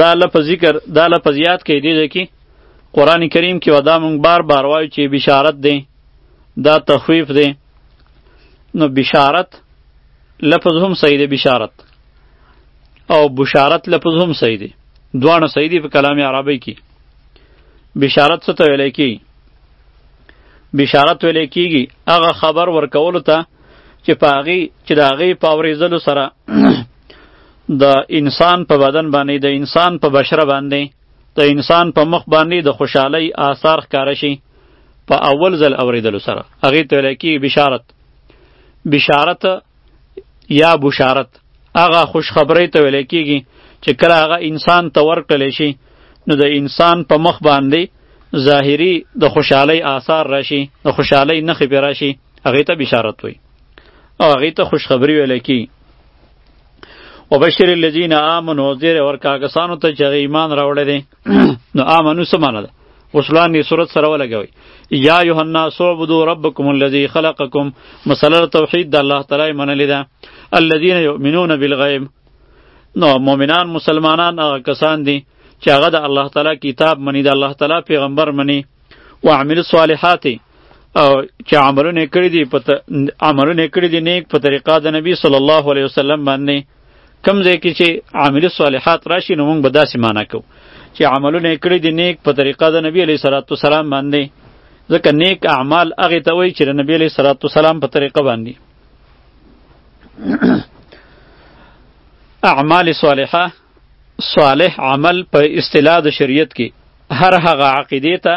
دا لپس ذکر دا لپس یاد کې دی ځکه قران کریم کې ودا مونږ بار بار وایو چې بشارت دی دا تخویف دی نو بشارت لفظ هم صحیح دی بشارت او بشارت لفظ هم صحیح دی دواړه صحیح دی په کلام عربی کې بشارت څه ته ویل کیږي بشارت ویل کیږي هغه خبر ورکولو ته چې په هغې چې د هغې په اورېدلو سره د انسان په بدن باندې د انسان په بشره باندې د انسان په مخ باندې د خوشحالۍ آثار ښکاره شي په اول ځل اورېدلو سره هغې ته ویلی کېږي بشارت بشارت یا بشارت هغه خوشخبرۍ ته ویلی کېږي چې کله هغه انسان ته ورکړلی شي نو د انسان په مخ باندې ظاهري د خوشحالۍ آثار راشي د خوشحالۍ نښې پرې راشي هغې ته بشارت وایي او هغې ته خوشخبري ویلی کېږي وبشر الذين امنوا زیر اور کاګسانو ته چې ایمان راوړل دي نو امنو سمانه ده وسلان دی صورت سره ولګوي یا ایه الناس عبدوا ربکم الذی خلقکم مسله توحید د الله تعالی منل ده الذين یؤمنون بالغیب نو مؤمنان مسلمانان هغه کسان دي چې هغه د الله تعالی کتاب مني د الله تعالی پیغمبر مني واعمل الصالحات او چې عملونه کړی دي په عملونه کړی دي نیک په طریقه د نبی صلی الله علیه وسلم باندې کم ځای کې چې عامل صالحات راشي نو موږ به داسې معنا کوو چې عملونه کړی دي نیک په طریقه د نبی علیه صلوات والسلام باندې ځکه نیک اعمال هغه ته وایي چې د نبی علیه صلوات والسلام په طریقه باندې اعمال صالحه صالح عمل په اصطلاح د شریعت کې هر هغه عقیده ته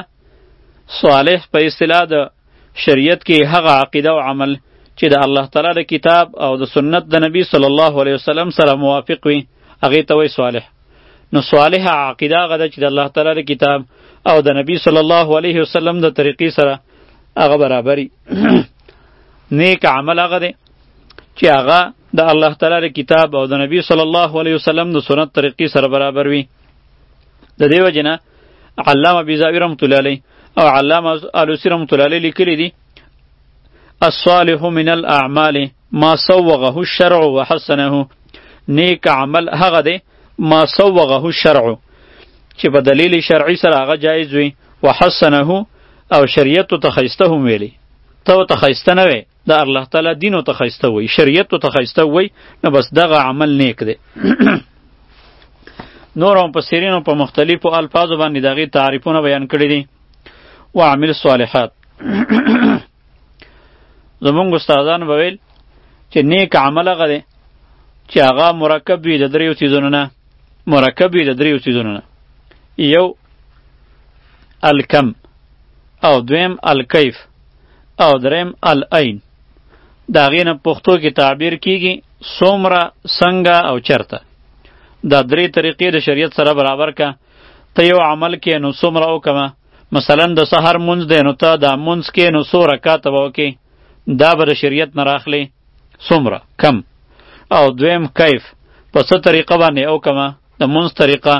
صالح په اصطلاح د شریعت کې هغه عقیده او عمل چې د الله تعالی د کتاب او د سنت د نبی صلی الله علیه وسلم سره موافق وي هغه ته وایي صالح نو صالح عقیده هغه ده چې د الله تعالی د کتاب او د نبی صلی الله علیه وسلم د طریقې سره هغه برابري نیک عمل هغه دی چې هغه د الله تعالی د کتاب او د نبی صلی الله علیه وسلم د سنت طریقې سره برابر وي د دیو جنا علامه بیزاوی رحمت الله علیه او علامه الوسی رحمت الله علیه لیکلی دي الصالح من الاعمال ما سوغه الشرع وحسنه نیک عمل هغه دی ما سوغه الشرع چې په دلیل شرعي سره هغه جایز وي وحسنه او شریعت ته خیسته هم ویلی ته ته خیسته نه وی د الله تعالی دین ته خسته وای شریعت ته خسته وای نو بس دغه عمل نیک دی نور هم په سیرینو په مختلفو الفاظو باندې دغه تعریفونه بیان کړی دي و عامل صالحات زمونږ استادان وویل چې نیک عمل هغه دی چې هغه مرکب وي د دریو چیزونو نه مرکب وي د دریو چیزونو نه یو الکم او دویم الکیف او دریم العین د هغې نه پښتو کې تعبیر کیږي څومره څنګه او چرته دا درې طریقې د شریعت سره برابر کا ته یو عمل کې نو څومره وکمه مثلا د سحر منځ دی نو ته دا منځ کې نو څو رکعته به وکې دا به د شریعت نه راخلې څومره کم او دویم کیف په څه طریقه باندې او کمه د منځ طریقه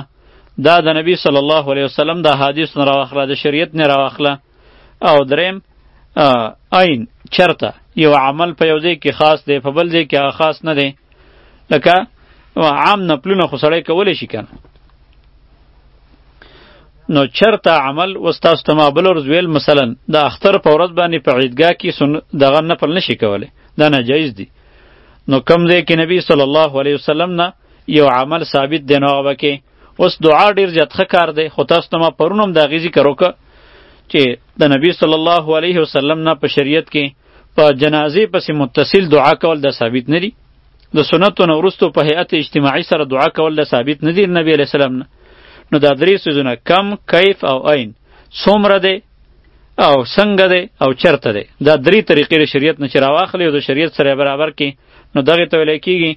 دا د نبی صلی الله علیه وسلم د حدیث نه راوخله د شریعت نه راوخله او دریم عین چرته یو عمل په یو ځای کې خاص دی په بل ځای کې هغه خاص نه دی لکه عام نپلونه خو سړی کولی شي که نو چرته عمل وستاسو ته ما بل ورځ ویل مثلا د اختر په ورځ باندې په عیدګاه کې سن دغه نفل نشي کولی دا ناجایز دی نو کم دی کې نبی صلی الله علیه وسلم نه یو عمل ثابت دی نو هغه به کې اوس دعا ډیر زیات ښه کار دی خو تاسو ته ما پرون هم د هغې ذکر وکړه چې د نبی صلی الله علیه وسلم نه په شریعت کې په جنازې پسې متصل دعا کول د ثابت نه دي د سنتو نه وروسته په هیئت اجتماعي سره دعا کول د ثابت نه دي نبی علیه السلام نه نو دا درې څیزونه کم کیف او عین څومره دی او څنګه دی او چرته دی دا درې طریقې د شریعت نه چې راواخلې او د شریعت سره برابر کې نو دغه ته ویل کېږي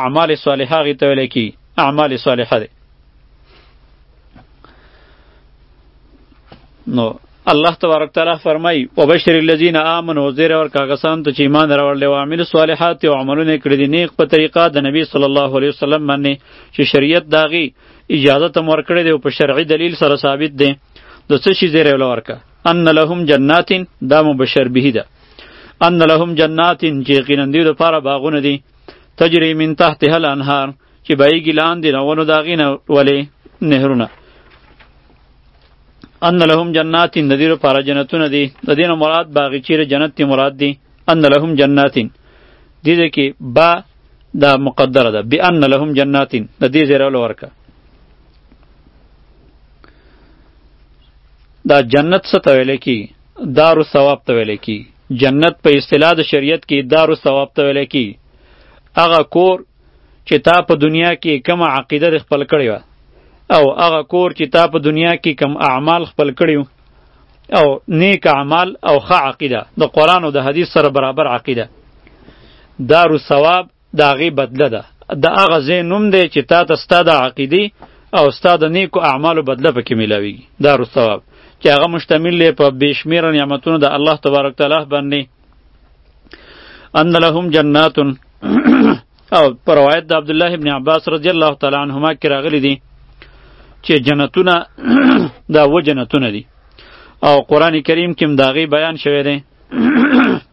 اعمال صالحه هغې ته ویل کېږي اعمال صالحه دی نو الله تبارک تعالی فرمای او بشر الذین آمنوا زیر اور کاغسان ته چې ایمان راوړل او عامل صالحات او عملونه کړی دي نیک په طریقه د نبی صلی الله علیه وسلم باندې چې شریعت داغي اجازه تم ور کړی دی او په شرعي دلیل سره ثابت دی د څه شي زیر ولورکه ان لهم جنات دا مبشر به ده ان لهم جنات چې یقینا دوی لپاره باغونه دي تجری من تحتها الانهار چې بهیږي لاندې نه ونو د هغې نه ولې نهرونه ان لهم جنات د دې لپاره جنتونه دي د دې نه مراد باغې چیرې جنت دی مراد دی ان لهم جنات دې دې کې با دا مقدره ده بان لهم جنات د دې زیره ول ورکه دا جنت څه ته ویل کی دار ثواب ته ویل کی جنت په اصطلاح د شریعت کې دار الثواب ته ویل کی هغه کور چې تا په دنیا کې کوم عقیده خپل کړی و او هغه کور چې تا په دنیا کې کوم اعمال خپل کړی او نیک اعمال او ښه عقیده د قران او د حدیث سره برابر عقیده دار الثواب د هغې بدله ده د هغه ځای نوم دی چې تا ته ستا د عقیدې او ستا د نیکو اعمالو بدله پکې میلاویږي دا روز ثواب چې هغه مشتمل دی په بې شمېره نعمتونو د الله تبارک تعالی باندې ان لهم جنات او پر روایت د عبد الله ابن عباس رضی الله تعالی عنهما کې راغلي دي چې جنتونه دا و جنتونه دي او قران کریم کې هم داغي بیان شوی دی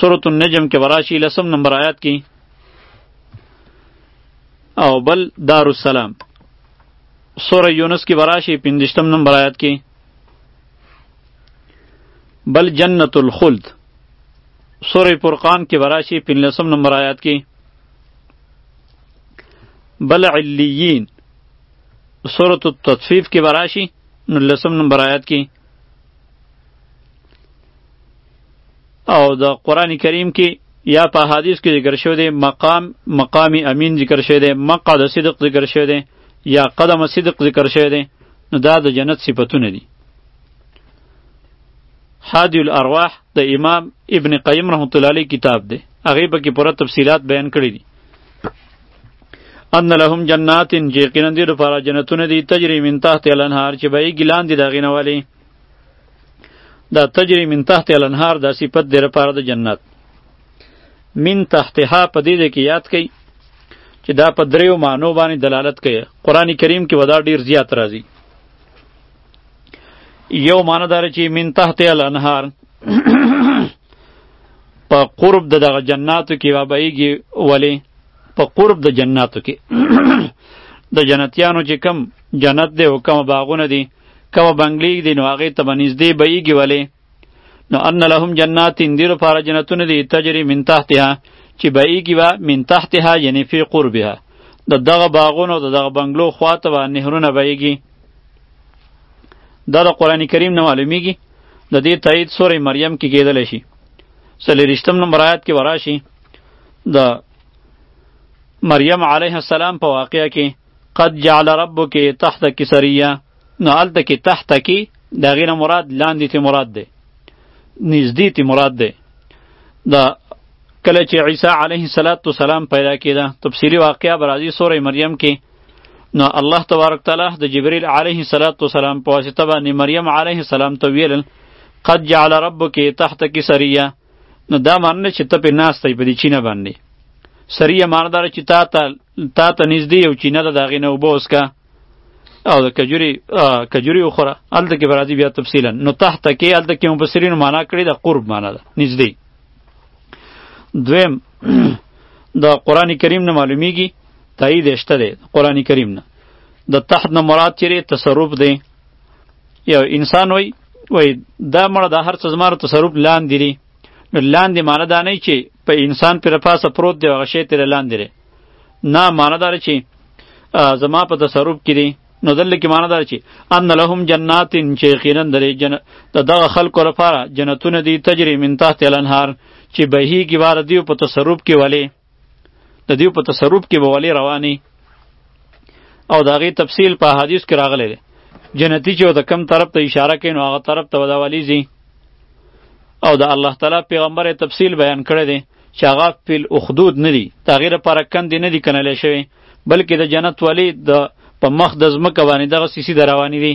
سورة النجم کې براشي لسم نمبر آیات کې او بل دار السلام سورة یونس کې براشي پنځشتم نمبر آیات کې بل جنت الخلد سورة فرقان کې براشي پنځلسم نمبر آیات کې بل علیین سورة التطفیف کې براشي نو لسم نمبر آیات کې او د قران کریم کې یا په حدیث کې ذکر شوی دی مقام مقام امین ذکر شوی دی مقعد صدق ذکر شوی دی یا قدم صدق ذکر شوی دی نو دا د جنت صفاتونه دي حادی الارواح د امام ابن قیم رحمت الله علیه کتاب دی هغه به کې پوره تفصيلات بیان کړی دي ان لهم جنات یقینا دې لپاره جنتونه دي تجری من تحت الانهار چې به یې ګلان دي دغې نه والی دا تجری من تحت الانهار دا صفت دی لپاره د جنت من تحتها په دې کې یاد کړئ چې دا په دریو معنو باندې دلالت کوي قران کریم کې ودا ډیر زیات راځي یو معنی دار چې من تحت الانهار په قرب د دغه جناتو کې وابهږي ولی په قرب د جناتو کې د جنتیانو چې کم جنت دی او کم باغونه دي کم بنگلې دي نو هغه ته بنځدې بېږي ولې نو ان لهم جنات دیر فار جنتونه دي تجری من تحتها چې بېږي وا من تحتها یعنی فی قربها د دغه باغونو د دغه بنگلو خواته و نهرونه بېږي دا د قران کریم نه معلومیږي د دې تایید سورې مریم کې کېدل شي سلی رښتم نمبر آیات کې وراشي د مریم علیه السلام په واقعه کې قد جعل ربک تحت کی سریه نو هلته کې تحت کی د هغې نه مراد لاندې ته مراد دی نږدې ته مراد دی د کله چې عیسی علیه السلام پیدا کېده تفصیلي واقعه به راځي سوره مریم کې نو الله تبارک تعالی د جبرئیل علیه السلام په واسطه باندې مریم علیه السلام ته ویل قد جعل ربک تحتک سریه نو دا معنی چې ته په ناسته په دې چینه باندې سریه ماندار چې تا ته تا ته نږدې یو چینه ده د هغې نه اوبه وڅکه او د کجوري کجوري وخوره هلته کې به راځي بیا تفصیلا نو تحته کې هلته کې مفسرینو معنا کړې د قرب معنا ده نږدې دویم د قرآن کریم نه معلومیږي تایید شته دی قرآن کریم نه د تحت نه مراد چیرې تصرف دی یو انسان وای وای دا مړه د هر څه زما له تصرف لاندې دي نو لاندې معنی دا نه چې په انسان پر پاسه پروت دی هغه شی تر لاندې دی نه معنی دا چې زما په تصرف کې دي نو دلته کې معنی دا چې ان لهم جنات چې یقینا د جن د دغه خلکو لپاره جنتونه دي تجری من تحت الانهار چې بهیږي بار دیو په تصرف کې ولی د دیو په تصرف کې به ولی رواني او د هغې تفصیل په حدیث کې راغلی دی جنتی چې د کم طرف ته اشاره کوي نو هغه طرف ته ودا ولی ځي او د الله تعالی پیغمبر تفصیل بیان کړی دی چې هغه فل اخدود نه دي تغیر پر کند نه دي کنل شوی بلکې د جنت ولی د په مخ د زمکه باندې دغه سیسی دروانی دي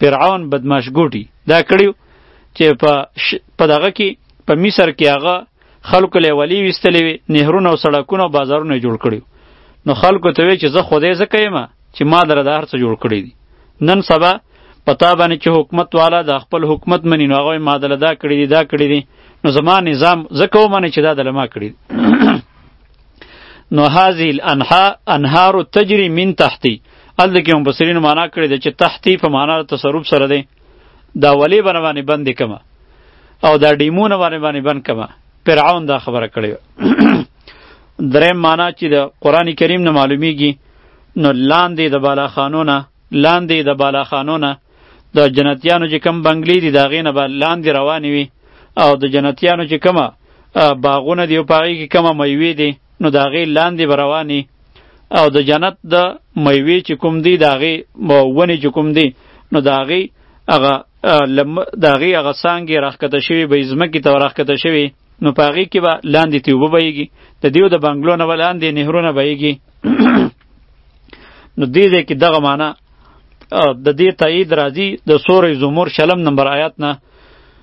فرعون بدمعش ګوټي دا کړیو چې په په دغه کې په مصر کې هغه خلکو له ولی وستلې وي نهرونه او سړکونه او بازارونه جوړ کړیو نو خلکو ته وی چې زه خدای زکه یم چې ما در د هر څه جوړ کړی دي نن سبا پتا باندې چې حکومت والا د خپل حکومت منی نو هغه ما دل دا کړی دي دا کړی دي نو زما نظام زکه ومنه چې دا دل ما کړی نو هذه الانها انهار تجري من تحتي ال کې هم بصرین معنا کړی د چې تحتی په معنا تصرف سره دی دا ولی باندې باندې بند کما او دا ډیمونه باندې باندې بند کما فرعون دا خبره کړی درې معنا چې د قران کریم نه معلومیږي نو لاندې د بالا خانونه لاندې د بالا خانونه د جنتیانو چې کم بنگلې دي دا غینه به لاندې روانې وي او د جنتیانو چې کمه باغونه دی او پاغي کې کومه میوه دی نو دا غي لاندې برواني او د جنت د میوه چې کوم دی دا غي ونی چې کوم دی نو دا غي هغه لم دا غي هغه سانګي راخکته شوی به زمکه ته راخکته شوی نو پاغي کې به لاندې تی وبه بهږي د دیو د بنگلو نه ولاندې نهرونه بهږي نو دې دې کې دغه معنی د دې تایید راځي د سورې زمر شلم نمبر آیات نه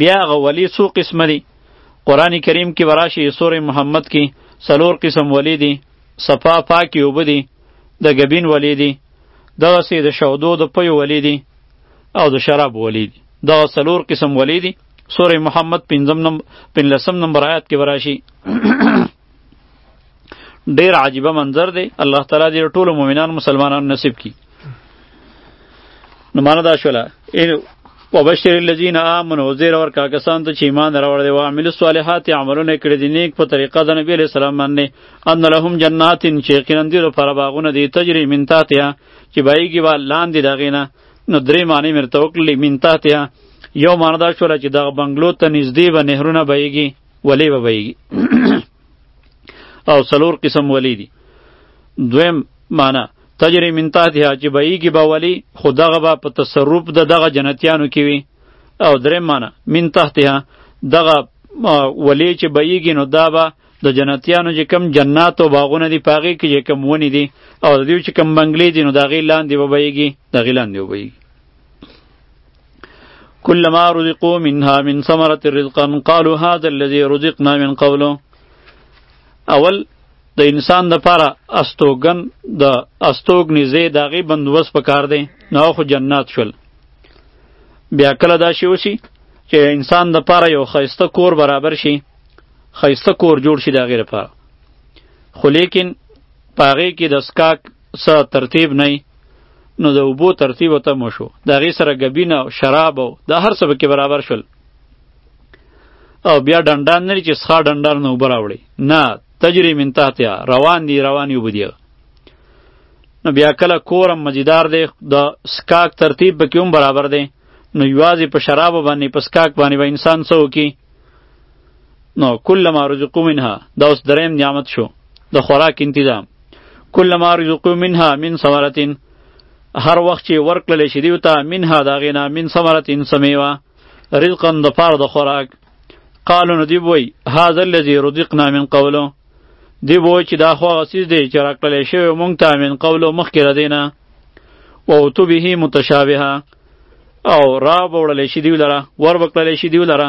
بیا هغه ولی څو قسمه دي قرآن کریم کې براشي سورې محمد کې څلور قسم ولی دي صفا پاکې اوبه دي د ګبین ولی دي دغسې د شودو د پیو ولی دي او د شراب ولی دي دغه څلور قسم ولی دي سورې محمد پنځم نمبر پنځلسم نمبر آیات کې براشي ډیر عجیبه منظر دی الله تعالی دې ټول مؤمنان مسلمانان نصیب کی نو معنا دا شوله ان وبشر الذين امنوا زیر ور کا کسان ته چې ایمان راوړ دی او عمل الصالحات عملونه کړی دي نیک په طریقه د نبی له سلام باندې ان لهم جنات چې یقینا دې لپاره باغونه دي تجری من تحتها چې بایږي با لاندې دغې نه نو درې معنی مرته وکړلې من تحتها یو معنی دا شوله چې دغه بنگلو ته نږدې به نهرونه بایږي ولې به بایږي او څلور قسم ولی دي دویم معنا تجری من تحتها چې بهیږي به ولی خو دغه به په تصرف د دغه جنتیانو کې وي او دریم معنا من تحتها دغه ولی چې بهیږي نو دا به د جنتیانو چې کم جنات او باغونه دي پاغي کې چې کم ونی دي او د دې چې کم بنگلې دي نو دا غي لاندې وبېږي دا غي لاندې وبېږي كلما رزقوا منها من ثمرة رزقا قالوا هذا الذي رزقنا من قبله اول د انسان د پاره استوګن د استوګ نږدې د هغې بندوبست پکار دی نو خو جنات شول بیا کله دا شی وشي چې انسان د پاره یو خیسته کور برابر شي خیسته کور جوړ شي د هغې لپاره خو لیکن په هغې کې د سکاک څه ترتیب نه نو د اوبو ترتیب ته مو شو د هغې سره ګبینه او شراب او دا هر څه پکې برابر شول او بیا ډنډان نه لري چې څښا ډنډان نه اوبه راوړي نه تجري من تحتها روان دي روان یې اوبه دي نو بیا کله کورم مزیدار دی د سکاک ترتیب پکې هم برابر دی نو یوازې په شرابو باندې په سکاک باندې به انسان څه وکړي نو کله ما رزقو منها دا اوس دریم نعمت شو د خوراک انتظام کله ما رزقو منها من ثمرتين هر وخت چې ورکړل شي دیو ته منها دا غینا من ثمرتين سمیوا رزقا د پاره د خوراک قالو نو دی وای هاذا الذي رزقنا من قبله دی وای چې دا خو غسیز دی چې راکړل شي مونږ ته من قبله مخکې ردینه او تو به متشابهه او را بوړل شي دی لره ور وکړل شي دی لره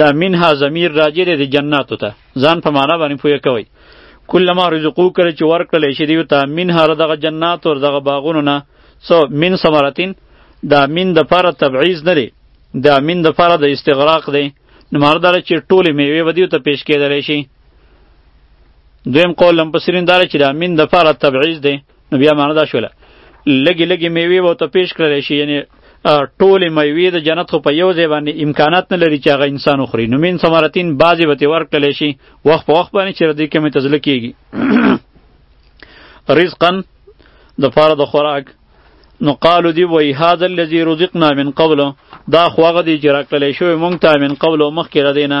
دا منها ضمیر راجع دی د جناتو ته ځان په معنا باندې پوهه کوي کله ما رزقو کړی چې ورکړل شي دیو ته منها دغه جنات او دغه باغونو نه سو من ثمرتین دا من د پاره تبعیض نه دی دا من د پاره د استغراق دی نو مراد دا چې ټوله میوه ودیو ته پیش کېدلی شي دویم قول لمپسرین دا چې دا من د پاره تبعیض دی نو بیا معنی دا شوله لګي لګي میوه وو ته پیش کړل شي یعنی ټولې میوې د جنت خو په یو ځای باندې امکانات نه لري چې هغه انسان وخوري نو مین ثمرتین بعضې به ترې ورکړلی شي وخت په وخت باندې چې ردی کمې ته زړه کېږي رزقا د پاره د خوراک نو قالو دی وای هاذا الذی رزقنا من قبل دا خو هغه دی چې راکړلی شوی مونږ ته من قبل مخکې ردینه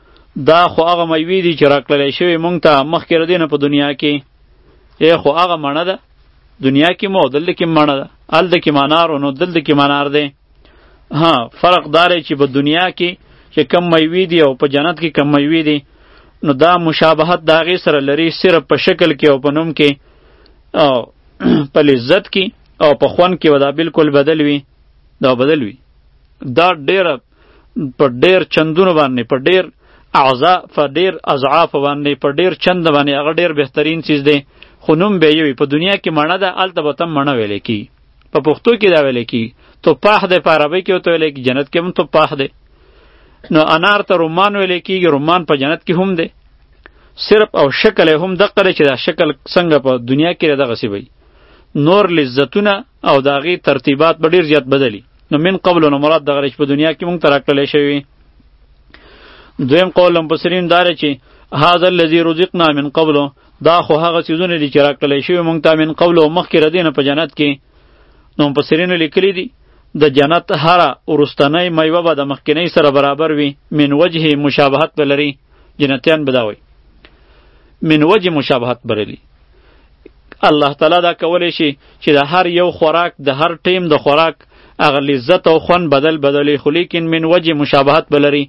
دا خو هغه میوې دي چې راکړلی شوې مونږ ته مخکې له دې نه په دنیا کې ای خو هغه مڼه ده دنیا کې مو دلته کې مڼه ده هلته کې منار نو دلته کې منار دی ها فرق دا دی چې په دنیا کې چې کم میوې دي او په جنت کې کم میوې دي نو دا مشابهت د هغې سره لري صرف په شکل کې او په نوم کې او په لذت کې او په خوند کې ودا بالکل بدل وي دا بدل وي دا ډېره په ډیر چندونو باندې په ډیر اعضا په ډیر اضعاف باندې په ډیر چند باندې هغه ډیر بهترین چیز دی خو نوم به یوي په دنیا کې مڼه ده الته به تم مڼه ویل کی په پښتو کې دا ویل کی تو پاح ده په عربی کې وته ویل کی جنت کې هم تو پاح ده نو انار ته رومان ویل کیږي رومان په جنت کې هم ده صرف او شکل هم دقه چې دا شکل څنګه په دنیا کې دغه سی وي نور لذتونه او داغي ترتیبات به ډیر زیات بدلی نو من قبل نو مراد دغه چې په دنیا کې مونږ تر کړل شوی دویم قول لم بصرین دار چې هاذا الذی رزقنا من قبل دا خو هغه سيزونه دي چې را کړل شوی مونږ ته من قبل او مخکې ردینه په جنت کې نو بصرین لیکلی دي د جنت هره ورستنۍ میوه به د مخکینۍ سره برابر وي من وجه مشابهت بلري جنتیان بداوي من وجه مشابهت بلري الله تعالی دا کولی شي چې د هر یو خوراک د هر ټیم د خوراک هغه لذت او خوند بدل بدلی خو لیکن من وجه مشابهت بلري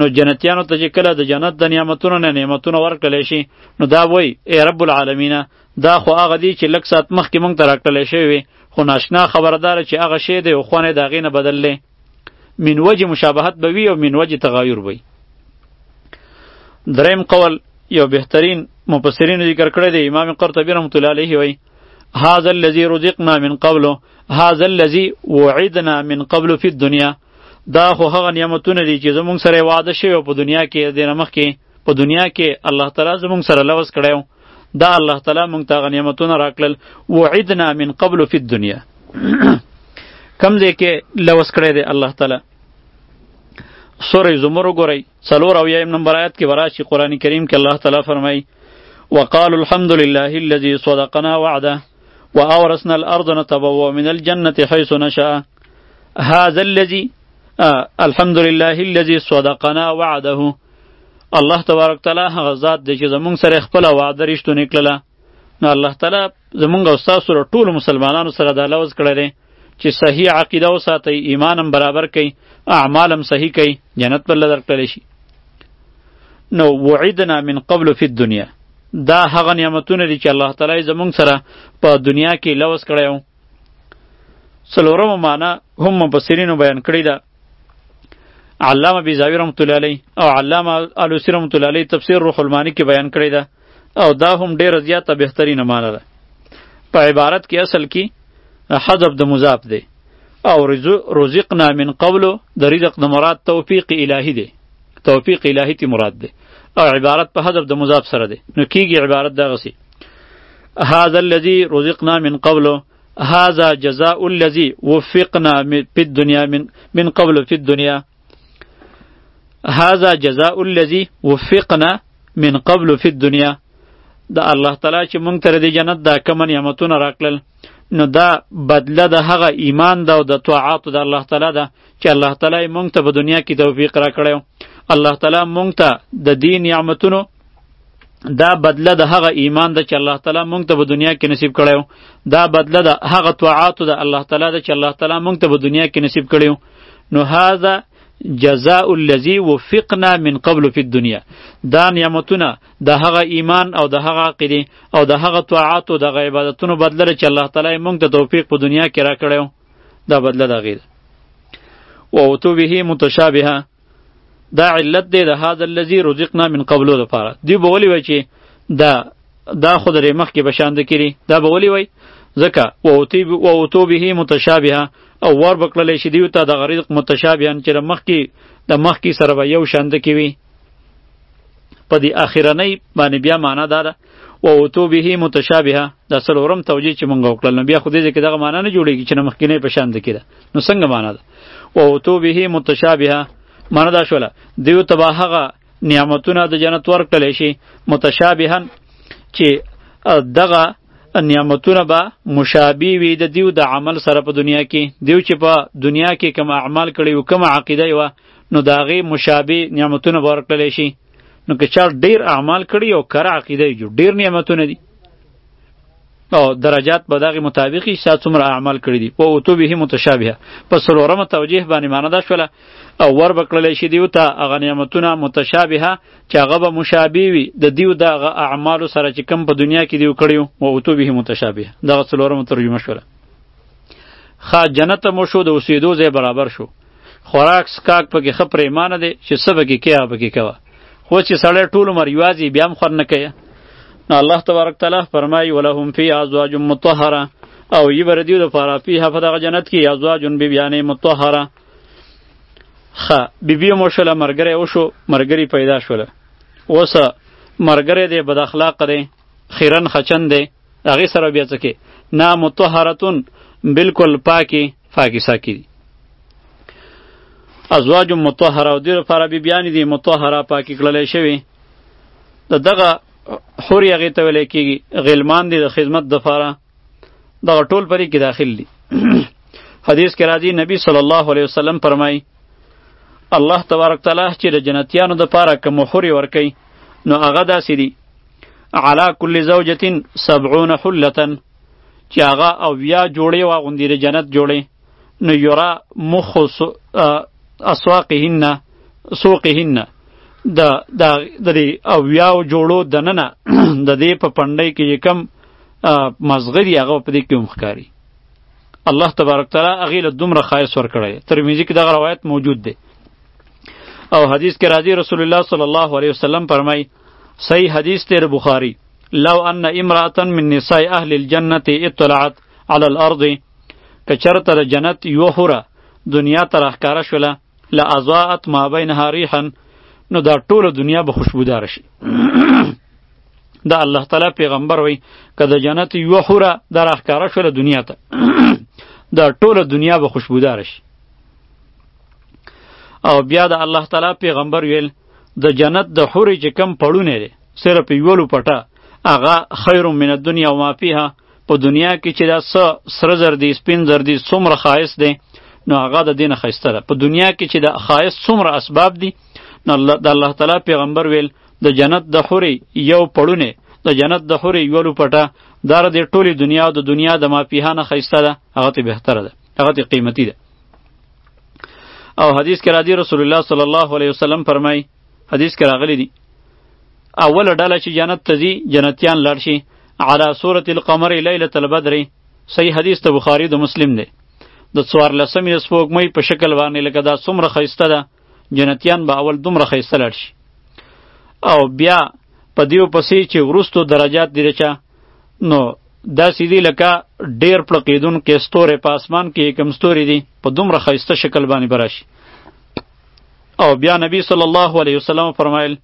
نو جنتیانو ته چې کله د جنت د نعمتونو نه نعمتونه ورکړل شي نو دا وای ای رب العالمین دا خو هغه دی چې لک سات مخکې مونږ ته راکړل شوی خو ناشنا خبردار چې هغه شی دی او خونه دا غینه بدللې من وجه مشابهت به وي او من وجه تغایر وي دریم قول یو بهترین مفسرین ذکر کړی دی امام قرطبی رحمت الله علیه وی هذا الذي رزقنا من قبل هذا الذي وعدنا من قبل في الدنيا دا خو هغه نعمتونه دي چې زمونږ سره وعده شوی په دنیا کې د نمخ کې په دنیا کې الله تعالی زمونږ سره لوس کړی دا الله تعالی مونږ ته هغه نعمتونه راکړل وعدنا من قبل فی الدنیا کم ځای کې لوس کړی دی الله تعالی سورې زمر وګورئ څلور او یایم نمبر آیات کې وراشي قرآن کریم کې الله تعالی فرمایي وقال الحمد لله الذي صدقنا وعده وأورثنا الأرض نتبوأ من الجنة حيث نشاء هذا الذي آه الحمد لله الذي صدقنا وعده الله تبارک تعالی هغه ذات دی چې زمونږ سره خپل وعده رښتونه کړله نو الله تعالی زمونږ او تاسو سره ټول مسلمانانو سره دا لوز کړی دی چې صحیح عقیده وساتئ ایمان هم برابر کړئ اعمال هم صحیح کړئ جنت پر لدر کړی شي نو وعدنا من قبل فی الدنیا دا هغه نعمتونه دي چې الله تعالی زمونږ سره په دنیا کې لوز کړی څلورم معنا هم مفسرینو بیان کړی ده علامه بیزاوی رحمت الله علیه او علامه الوسی رحمت الله علیه تفسیر روح المانی کې بیان کړی ده او دا هم ډیره زیاته بهترین معنا ده په عبارت کې اصل کې حذف د مضاف دی او رزقنا من قبل د رزق د مراد توفیق الهی دی توفیق الهی تی مراد دی او عبارت په حذف د مضاف سره دی نو کیږي عبارت دغه سی هذا الذي رزقنا من قبله هذا جزاء الذي وفقنا في الدنيا من من قبل في الدنيا هذا جزاء الذي وفقنا من قبل في الدنيا دا الله تعالی چې مونږ تر دې جنت دا کوم نعمتونه راکړل نو دا بدله د هغه ایمان دا او د طاعات د الله تعالی دا چې الله تعالی مونږ ته په دنیا کې توفیق راکړیو الله تعالی مونږ ته د دین نعمتونو دا بدله د هغه ایمان ده چې الله تعالی مونږ ته په دنیا کې نصیب کړو دا بدله د هغه طاعات ده الله تعالی ده چې الله تعالی مونږ ته په دنیا کې نصیب کړو نو هاذا جزاء الذي وفقنا من قبل في الدنيا دا نعمتونه د هغه ایمان او د هغه عقیده او د هغه طاعات او د هغه عبادتونو بدله چې الله تعالی مونږ ته توفیق په دنیا کې راکړو دا بدله دا غیر او تو به متشابهه دا علت دی د هاذا الذی رزقنا من قبلو لپاره دی به ولی وای چې دا دا خود رې مخ کې بشاند کړي دا به ولی وای ځکه ووتی ووتو به متشابهه او ور بکړل شي دیو ته د غریق متشابهن چې مخ کې د مخ کې سره به یو شاند کې وي په دې اخیرنۍ باندې بیا معنا دا ده ووتو به متشابهه د سلورم توجیه چې مونږ وکړل بیا خو دې کې دغه معنا نه جوړیږي چې مخکینه په شاند کې ده نو څنګه معنا ده او تو به متشابهه معنی دا شوله دیو تبا هغه نعمتونه د جنت ورکړل شي متشابهن چې دغه نعمتونه به مشابه وي د دیو د عمل سره په دنیا کې دیو چې په دنیا کې کوم اعمال کړي او کوم عقیده و نو داغه مشابه نعمتونه ورکړل شي نو که چا ډیر اعمال کړي او کړه عقیده یې ډیر نعمتونه دي او درجات به دغه مطابق یې سات څومره اعمال کړی دي او تو به متشابهه په سلورمه توجیه باندې معنا دا شوله او ور بکړل شي دیو ته هغه نعمتونه متشابهه چې هغه به مشابه وي د دیو د هغه اعمالو سره چې کم په دنیا کې دیو کړیو او تو به متشابهه دغه سلورمه ترجمه شوله خا جنت مو شو د اوسېدو ځای برابر شو خوراک سکاک پکې ښه پریمانه دی چې څه پکې کې هغه پکې کوه خو چې سړی ټول عمر یوازې بیا هم خور نه کوي نو الله تبارک تعالی فرمایي ولهم فی ازواج مطهره او یی بر دیو د پاره فی هفه دغه جنت کې ازواج بیبیانې مطهره خ بیبی مو شله مرګره او شو مرګری پیدا شوله اوس مرګره دې بد اخلاق دی خیرن خچن دی هغه سره بیا څه کې نا مطهرتون بالکل پاکي پاکي ساکي دي ازواج مطهره او دیر لپاره بی بیان دي مطهره پاکي کړل شوی د دغه حوري هغه ته ویل کیږي غلمان دي د خدمت د لپاره دغه ټول پرې کې داخل دي حدیث کې راځي نبی صلی الله علیه وسلم فرمایي الله تبارک تعالی چې د جنتیانو د پاره کوم حوري ورکي نو هغه داسې دي علا کل زوجة سبعون حلة چې هغه او بیا جوړې واغوندي د جنت جوړې نو یرا مخ اسواقهن سوقهن د د د او بیا جوړو دننه د دې په پندې کې کم مزغری هغه په دې کې هم ښکاری الله تبارک تعالی هغه له دومره خایس ور کړی ترمذی کې دغه روایت موجود دی او حدیث کې راځي رسول الله صلی الله علیه وسلم فرمایي صحیح حدیث تیر بخاری لو ان امراه من نساء اهل الجنه اطلعت على الارض کچرته د جنت یو حوره دنیا ته راښکاره شوله لا اضاءت ما بینها ریحا نو دا ټوله دنیا به خوشبودار شي دا الله تعالی پیغمبر وای که د جنت یو حوره د راښکاره شوله دنیا ته دا ټوله دنیا به خوشبودار شي او بیا د الله تعالی پیغمبر ویل د جنت د حورې چې کم پړونه دی صرف یولو پټه هغه خیر من الدنیا و ما فیها په دنیا کې چې دا څه سره زر دی سپین زر دی څومره خایس دی نو هغه د دین خایسته ده په دنیا کې چې د خایس څومره اسباب دي نو الله د الله تعالی پیغمبر ویل د جنت د حورې یو پړونه د جنت د حورې یولو پټه دا د ټولې دنیا او د دنیا د ما فیها نه خایسته ده هغه ته بهتره ده هغه ته قیمتي ده او حدیث کې راځي رسول الله صلی الله علیه وسلم فرمایي حدیث کې راغلی دی اوله ډله چې جنت ته ځي جنتیان لاړ شي علی سورة القمر لیلة البدر صحیح حدیث ته بخاری د مسلم دی د څوارلسمې د سپوږمۍ په شکل باندې لکه دا څومره ښایسته ده جنتیان به اول دومره ښایسته لاړ شي او بیا په دیو پسې چې وروستو درجات دي رچا نو دا سیدی لکه ډیر پړقیدون کې ستوره په اسمان کې کم ستوري دي په دومره خیسته شکل باندې براشي او بیا نبی صلی الله علیه وسلم فرمایل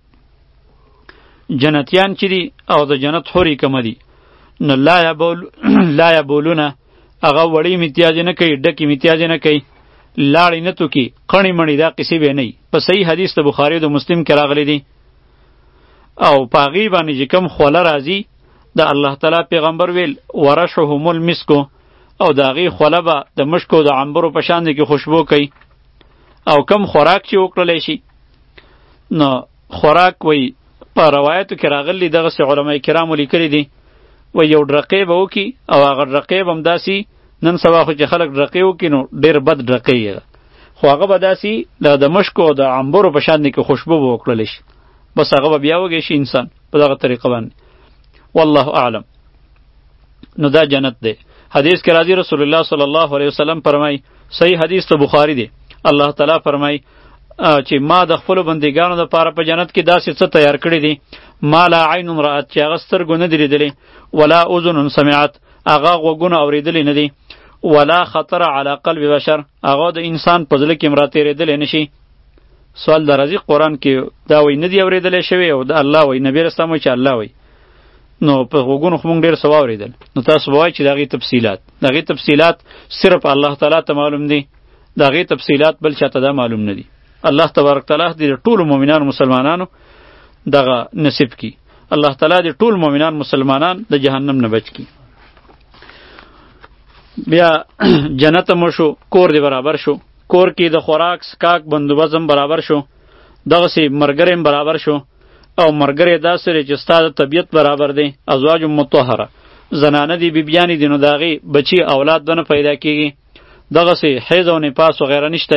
جنتیان چې دي او د جنت حوري کم دي نو لا یبول لا یبولونه هغه وړی امتیاز نه کوي ډکی امتیاز نه کوي لاړې نه تو کې قڼې مڼې دا قصې به نه په صحیح حدیث د بخاری او د مسلم کې راغلي دي او پاغي باندې چې کم خوله راځي د الله تعالی پیغمبر ویل ورشهم المسکو او د هغې خوله به د مشکو د عنبرو په شان کې خوشبو کوي او کم خوراک چې وکړلی شي نو خوراک وایي په روایتو کې راغلي دغسې علما کرامو لیکلي دي و یو ډرقې به وکړي او هغه ډرقې به همداسې نن سبا خو چې خلک ډرقې وکړي نو ډېر بد ډرقې یې ده خو هغه به داسې د د مشکو او د عنبرو په شان دی کې خوشبو به وکړلی شي بس هغه به بیا وږی شي انسان په دغه طریقه باندې والله اعلم نو دا جنت دی حدیث کې راځي رسول الله صلی الله علیه وسلم فرمایي صحیح حدیث ته بخاری دی الله تعالی فرمایي چې ما د خپل بندګانو لپاره په جنت کې داسې څه تیار کړی دي ما لا عین رات چې هغه سترګو نه دی لیدلی ولا اذن سمعت هغه غوګونه اوریدلې نه دي ولا خطر علی قلب بشر هغه د انسان په ځل کې مرا تیرېدلې نشي سوال درازي قران کې دا وای نه دی اوریدلې شوی او د الله وای نبی رسول الله چې الله وای نو په غوګونو خو مونږ ډیر سوا اوریدل نو تاسو وای چې دغه تفصيلات دغه تفصيلات صرف الله تعالی ته معلوم دي دغه تفصيلات بل چاته دا معلوم نه دي الله تبارک تعالی دې ټول مؤمنانو مسلمانانو دغه نصیب کی الله تعالی دې ټول مؤمنان مسلمانان د جهنم نه بچ کی بیا جنت مو شو کور دی برابر شو کور کې د خوراک سکاک بندوبزم برابر شو دغه سی مرګریم برابر شو او مرګره دا سره چې ستاسو طبیعت برابر دی ازواج متطهره زنانه دی بیبیانی دی نو داغي بچی اولاد دنه پیدا کیږي دغه سی حیض او نفاس وغیرہ نشته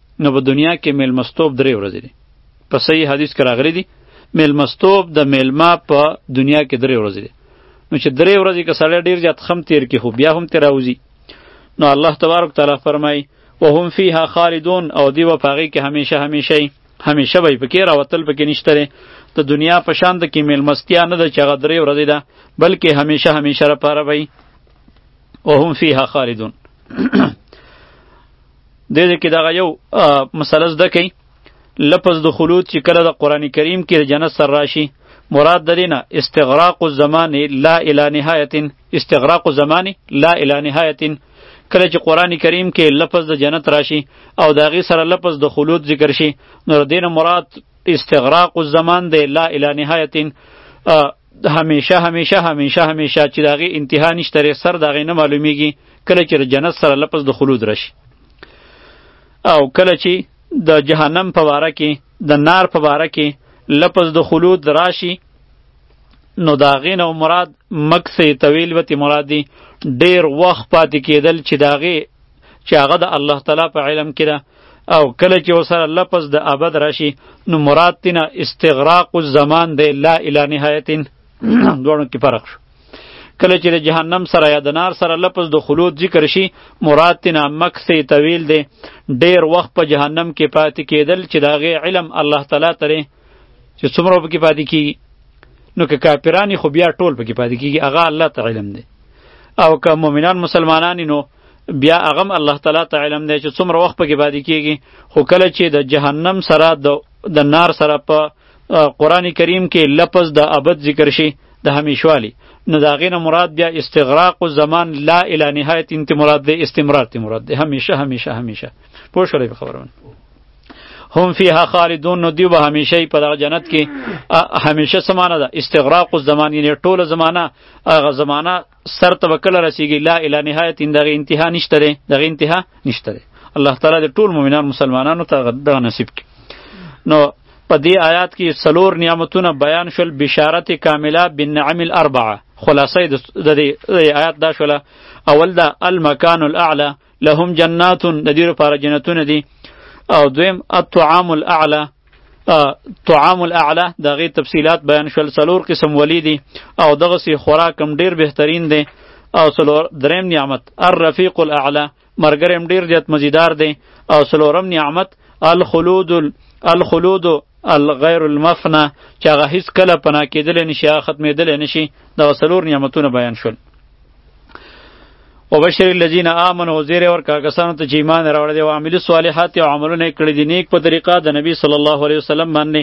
نو په دنیا کې میلمستوب درې ورځې دي په صحیح حدیث کې راغلي دي میلمستوب د میلمه په دنیا کې درې ورځې دي نو چې درې ورځې که سړی ډېر زیات خم تیر کې خو بیا هم ترې راوځي نو الله تبارک تعالی فرمایي وهم فیها خالدون او دی و پاغي کې همیشه همیشه همیشه وي پکې راوتل پکې نشته د دنیا په شان د کې میلمستیا نه د چغه درې ورځې ده بلکې همیشه همیشه را پاره وي وهم فیها خالدون دې دې کې دغه یو مسله زده کړئ لفظ د خلود چې کله د قران کریم کې د جنت سر راشي مراد د دینه استغراق الزمان لا اله نهایت استغراق الزمان لا اله نهایت کله چې قران کریم کې لفظ د جنت راشي او د هغې سره لفظ د خلود ذکر شي نو د دینه مراد استغراق الزمان دی لا اله نهایت د همیشه همیشه همیشه همیشه چې داغه انتها نشته ری سر داغه نه معلومیږي کله چې جنت سره لپس د خلود راشي او کله چې د جهنم په واره کې د نار په واره کې لپس د خلود راشي نو داغه نه مراد مکسه طویل وتی مراد دی ډیر وخت پاتې کېدل چې داغه چې هغه د الله تعالی په علم کې ده او کله چې وسره لفظ د ابد راشي نو مراد تینا استغراق الزمان دی لا اله نهایتین دوړو کې فرق شو کله چې د جهنم سره یا د نار سره لپس د خلود ذکر شي مراد تینا مکث طویل دی ډیر وخت په جهنم کې پاتې کېدل چې دا غي علم الله تعالی ترې چې څومره پکې پاتې کیږي نو که کافرانی خو بیا ټول پکې پاتې کیږي هغه الله تعالی علم دی او که مؤمنان مسلمانان نو بیا هغه الله تعالی ته علم دی چې څومره وخت پکې باندې کیږي خو کله چې د جهنم سره د د نار سره په قران کریم کې لفظ د ابد ذکر شي د همیشوالی نو دا غینه مراد بیا استغراق و زمان لا اله نهایت انت مراد دی استمرار تی مراد دی همیشه همیشه همیشه پوه شولې په خبرونه هم فیها خالدون نو دیو به همیشه په دغه جنت کې همیشه سمانه ده استغراق الزمان یعنی ټوله زمانه هغه زمانه سر ته به کله رسیږي لا اله نهایت دغه انتها نشته دی دغه انتها نشته دی الله تعالی د ټول مؤمنان مسلمانانو ته دغه نصیب کړي نو په دې آیات کې څلور نعمتونه بیان شول بشارت کامله بالنعم الاربعه خلاصه د دې آیات دا شوله اول دا المکان الاعلى لهم جنات د دې لپاره جنتونه دي او دویم الطعام الاعلى طعام الاعلى دغه تفصيلات بیان شول څلور قسم ولی دي او دغه سي خوراک هم ډیر بهترین دي او څلور دریم نعمت الرفیق الاعلى مرګرم ډیر زیات مزیدار دي او څلورم نعمت الخلود الخلود الغیر المفنا چې هغه هیڅ کله پناه کېدلی نشي هغه ختمېدلی نشي دا څلور نعمتونه بیان شول وبشر الذين امنوا زیر اور کا کسانو ته چې ایمان راوړل دي او عامل صالحات او عملونه کړی دي نیک په طریقه د نبی صلی الله علیه وسلم باندې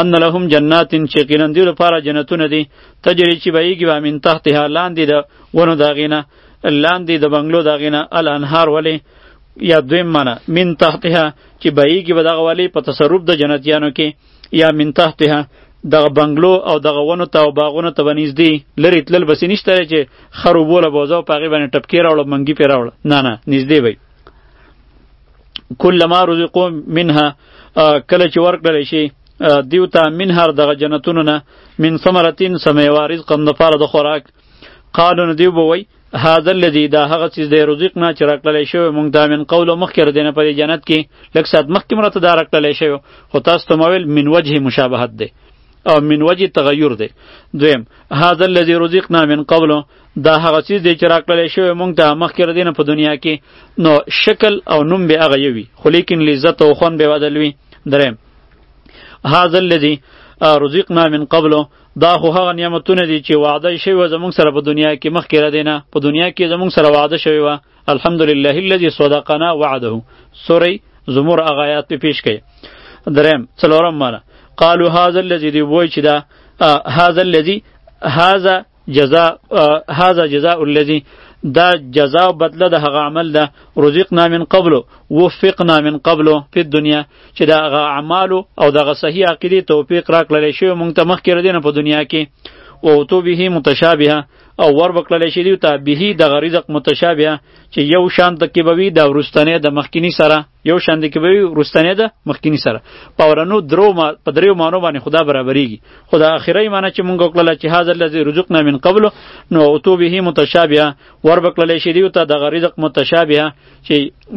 ان لهم جنات چې کینن دی لپاره جنتونه دي تجری چې بهیږي به من تحت هالان دي د ونو داغینه لاندې د بنگلو داغینه الانهار ولی یا دویم معنی من تحتها چې بهیږي به دغه ولی په تصرف د جنتیانو کې یا من تحتها دغه بنگلو او دغه ونو ته او باغونو ته بنږدې لري تلل بس نشته چې خر وبوله بوزو پاغي باندې ټپکی راوړ منګي پی راوړ نه نه نږدې وي کله ما رزقو منها کله چې ورکړل شي دیو ته من هر دغه جنتونو نه من ثمرتین سمیوا رزقا د پاره د خوراک قالو ندیو بوي هذا الذي دا هغه چیز دی رزقنا چې راکړل شوی مونږ دا من قول مخکره دینه پر جنت کې لک سات مخکې مرته دا راکړل شوی خو تاسو ته مویل من وجه مشابهت دی او من وجه تغیر دی دویم هذا الذي رزقنا من قبل دا هغه چیز دی چې راکړل شوی مونږ ته مخکره دینه په دنیا کې نو شکل او نوم به هغه یوي خو لیکن لذت او خون به بدلوي دریم هذا الذي رزقنا من قبل دا خو هغه نعمتونه دي چې وعده شوی و زمونږ سره په دنیا کې مخکې را دینه په دنیا کې زمونږ سره وعده شوی و الحمدلله الذي صدقنا وعده سوری زمور هغه آیات په پیش کړي دریم څلورم معنا قالوا هذا الذي دی وای چې دا هذا الذي هذا جزاء هذا جزاء الذي دا جزاء بدله د هغه عمل ده رزقنا من قبل وفقنا من قبل په دنیا چې دا غ اعمال او دغه صحیح عقیده توفیق راکړل شي مونږ ته مخکې ردینه په دنیا کې او تو به متشابهه او ور وکړل شي دی ته به د غریزق متشابهه چې یو شان د کیبوي د ورستنې د مخکینی سره یو شان د کیبوي ورستنې د مخکینی سره پورانو درو ما په دریو مانو باندې خدا برابرېږي خدا اخیری معنی چې مونږ وکړل چې هاذ الذی رزقنا من قبل نو او تو به متشابهه ور وکړل شي دی ته د غریزق متشابهه چې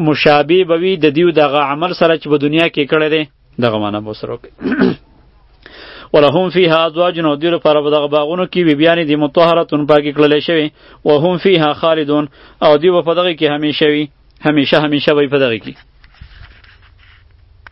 مشابه به وي د دیو دغه عمل سره چې په دنیا کې کړی دی دغه معنا به سره وکړي ولهم فیها ازواج نو دیو لپاره به دغه باغونو کې بی بیانې دي مطهرتون پاکې کړل شوی او هم فیها خالدون او دیو په دغه کې همیشه وي همیشه همیشه وي په دغه کې